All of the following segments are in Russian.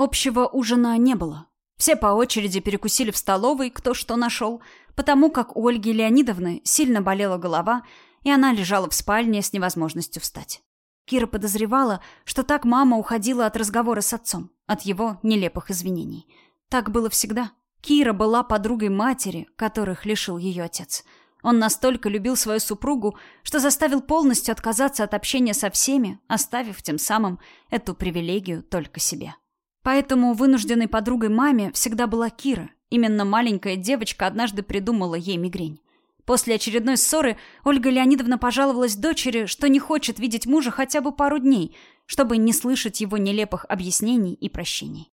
Общего ужина не было. Все по очереди перекусили в столовой, кто что нашел, потому как у Ольги Леонидовны сильно болела голова, и она лежала в спальне с невозможностью встать. Кира подозревала, что так мама уходила от разговора с отцом, от его нелепых извинений. Так было всегда. Кира была подругой матери, которых лишил ее отец. Он настолько любил свою супругу, что заставил полностью отказаться от общения со всеми, оставив тем самым эту привилегию только себе. Поэтому вынужденной подругой маме всегда была Кира. Именно маленькая девочка однажды придумала ей мигрень. После очередной ссоры Ольга Леонидовна пожаловалась дочери, что не хочет видеть мужа хотя бы пару дней, чтобы не слышать его нелепых объяснений и прощений.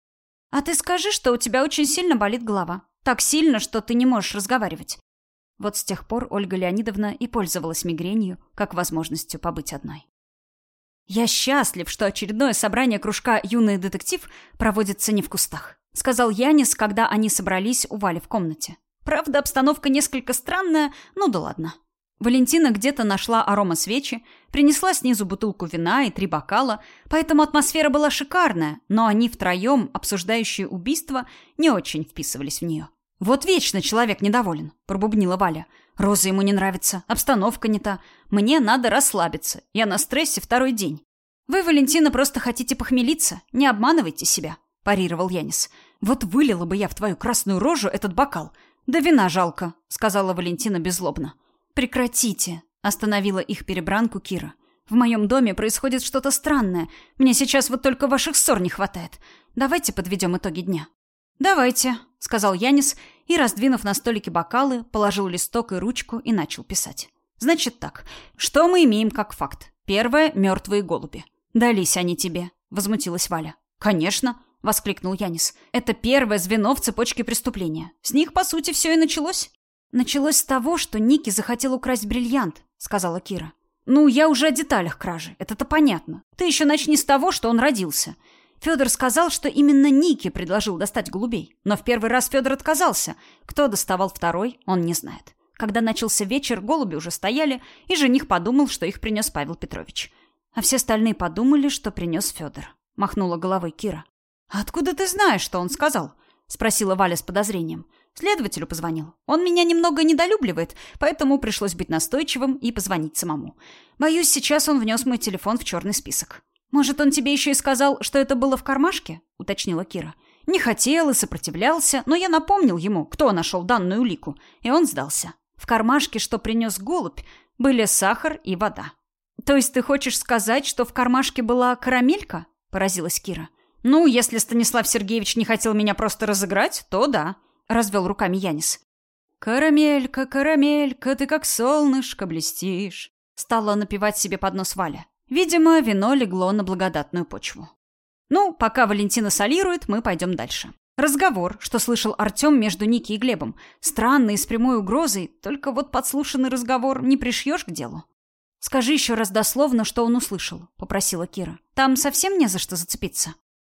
«А ты скажи, что у тебя очень сильно болит голова. Так сильно, что ты не можешь разговаривать». Вот с тех пор Ольга Леонидовна и пользовалась мигренью как возможностью побыть одной. «Я счастлив, что очередное собрание кружка «Юный детектив» проводится не в кустах», — сказал Янис, когда они собрались у Вали в комнате. «Правда, обстановка несколько странная, ну да ладно». Валентина где-то нашла аромасвечи, принесла снизу бутылку вина и три бокала, поэтому атмосфера была шикарная, но они втроем, обсуждающие убийство, не очень вписывались в нее. «Вот вечно человек недоволен», — пробубнила Валя. Роза ему не нравится, обстановка не та. Мне надо расслабиться. Я на стрессе второй день. Вы, Валентина, просто хотите похмелиться. Не обманывайте себя, парировал Янис. Вот вылила бы я в твою красную рожу этот бокал. Да вина жалко, сказала Валентина беззлобно. Прекратите, остановила их перебранку Кира. В моем доме происходит что-то странное. Мне сейчас вот только ваших ссор не хватает. Давайте подведем итоги дня. «Давайте», — сказал Янис и, раздвинув на столике бокалы, положил листок и ручку и начал писать. «Значит так, что мы имеем как факт? Первое — мертвые голуби. Дались они тебе», — возмутилась Валя. «Конечно», — воскликнул Янис. «Это первое звено в цепочке преступления. С них, по сути, все и началось». «Началось с того, что Ники захотел украсть бриллиант», — сказала Кира. «Ну, я уже о деталях кражи. Это-то понятно. Ты еще начни с того, что он родился. Федор сказал, что именно Ники предложил достать голубей. Но в первый раз Федор отказался. Кто доставал второй, он не знает. Когда начался вечер, голуби уже стояли, и жених подумал, что их принес Павел Петрович. А все остальные подумали, что принес Федор. Махнула головой Кира. «А откуда ты знаешь, что он сказал?» Спросила Валя с подозрением. Следователю позвонил. Он меня немного недолюбливает, поэтому пришлось быть настойчивым и позвонить самому. Боюсь, сейчас он внес мой телефон в черный список. «Может, он тебе еще и сказал, что это было в кармашке?» — уточнила Кира. «Не хотел и сопротивлялся, но я напомнил ему, кто нашел данную улику, и он сдался. В кармашке, что принес голубь, были сахар и вода». «То есть ты хочешь сказать, что в кармашке была карамелька?» — поразилась Кира. «Ну, если Станислав Сергеевич не хотел меня просто разыграть, то да», — развел руками Янис. «Карамелька, карамелька, ты как солнышко блестишь», — стала напевать себе под нос Валя. Видимо, вино легло на благодатную почву. Ну, пока Валентина солирует, мы пойдем дальше. Разговор, что слышал Артем между Ники и Глебом. Странный с прямой угрозой, только вот подслушанный разговор не пришьешь к делу. «Скажи еще раз дословно, что он услышал», — попросила Кира. «Там совсем не за что зацепиться».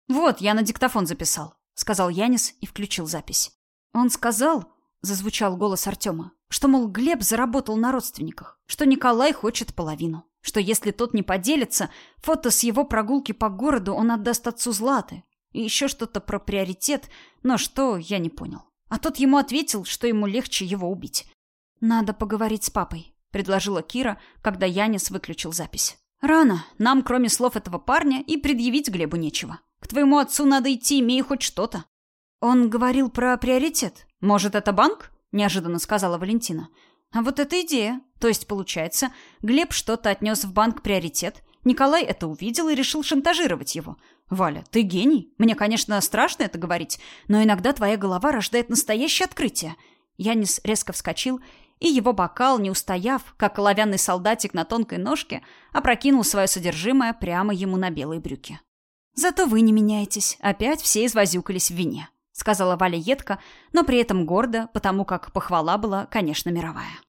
«Вот, я на диктофон записал», — сказал Янис и включил запись. «Он сказал», — зазвучал голос Артема, что, мол, Глеб заработал на родственниках, что Николай хочет половину что если тот не поделится, фото с его прогулки по городу он отдаст отцу Златы. И еще что-то про приоритет, но что, я не понял. А тот ему ответил, что ему легче его убить. «Надо поговорить с папой», — предложила Кира, когда Янис выключил запись. «Рано. Нам, кроме слов этого парня, и предъявить Глебу нечего. К твоему отцу надо идти, имей хоть что-то». «Он говорил про приоритет. Может, это банк?» — неожиданно сказала Валентина. А вот эта идея. То есть, получается, Глеб что-то отнес в банк приоритет, Николай это увидел и решил шантажировать его. Валя, ты гений. Мне, конечно, страшно это говорить, но иногда твоя голова рождает настоящее открытие. Янис резко вскочил, и его бокал, не устояв, как оловянный солдатик на тонкой ножке, опрокинул свое содержимое прямо ему на белые брюки. «Зато вы не меняетесь. Опять все извозюкались в вине», — сказала Валя едко, но при этом гордо, потому как похвала была, конечно, мировая.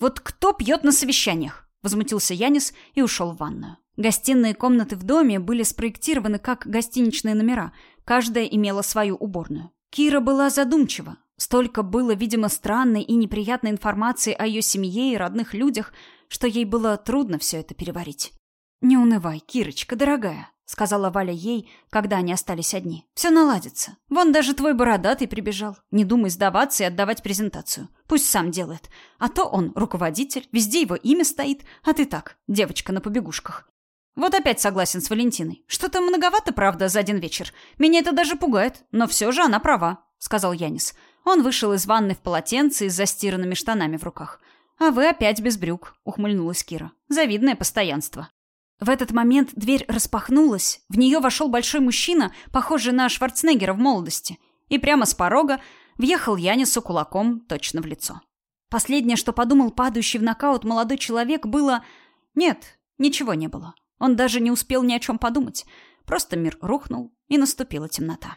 «Вот кто пьет на совещаниях?» — возмутился Янис и ушел в ванную. Гостиные комнаты в доме были спроектированы как гостиничные номера, каждая имела свою уборную. Кира была задумчива. Столько было, видимо, странной и неприятной информации о ее семье и родных людях, что ей было трудно все это переварить. «Не унывай, Кирочка, дорогая», сказала Валя ей, когда они остались одни. «Все наладится. Вон даже твой бородатый прибежал. Не думай сдаваться и отдавать презентацию. Пусть сам делает. А то он руководитель, везде его имя стоит, а ты так, девочка на побегушках. Вот опять согласен с Валентиной. Что-то многовато, правда, за один вечер. Меня это даже пугает, но все же она права», — сказал Янис. Он вышел из ванны в полотенце и с застиранными штанами в руках. «А вы опять без брюк», — ухмыльнулась Кира. «Завидное постоянство». В этот момент дверь распахнулась, в нее вошел большой мужчина, похожий на Шварценеггера в молодости, и прямо с порога въехал Янису кулаком точно в лицо. Последнее, что подумал падающий в нокаут молодой человек, было... Нет, ничего не было. Он даже не успел ни о чем подумать. Просто мир рухнул, и наступила темнота.